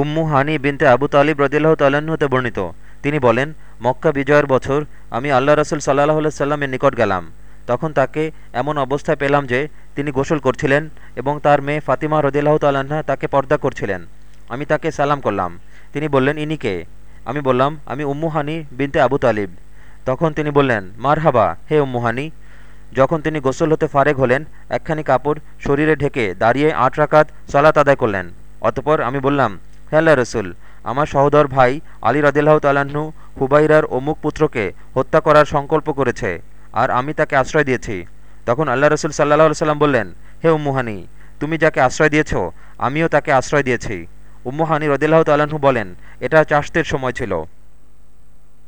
উম্মু হানি বিনতে আবু তালিব রদিল্লাহ হতে বর্ণিত। তিনি বলেন, মক্কা বিজয়ের বছর আমি আল্লাহ রসুল সাল্লাহ সাল্লামের নিকট গেলাম। তখন তাকে এমন অবস্থায় পেলাম যে তিনি গোসল করছিলেন এবং তার মেয়ে ফাতিমা রদিল্লাহ তাল্লাহা তাকে পর্দা করছিলেন। আমি তাকে সালাম করলাম। তিনি বললেন, ইনি কে? আমি বললাম, আমি উম্মু হানি বিনতে আবু তালিব। তখন তিনি বললেন মার হাবা হে উম্মু হানি। যখন তিনি গোসল হতে ফারেক হলেন, একখানি কাপড় শরীরে ঢেকে দাঁড়িয়ে আট রাকাত সালাত আদায় করলেন। অতপর আমি বললাম হে আল্লাহ রসুল, আমার সহোদর ভাই আলী রদিল্লাহ তালাহু হুবাইরার অমুক পুত্রকে হত্যা করার সংকল্প করেছে আর আমি তাকে আশ্রয় দিয়েছি। তখন আল্লাহ রসুল সাল্লাহ সাল্লাম বললেন, হে উম্মুহানি তুমি যাকে আশ্রয় দিয়েছ, আমিও তাকে আশ্রয় দিয়েছি। উম্মুহানি রদিল্লাহ তালাহু বলেন, এটা চাষতের সময় ছিল।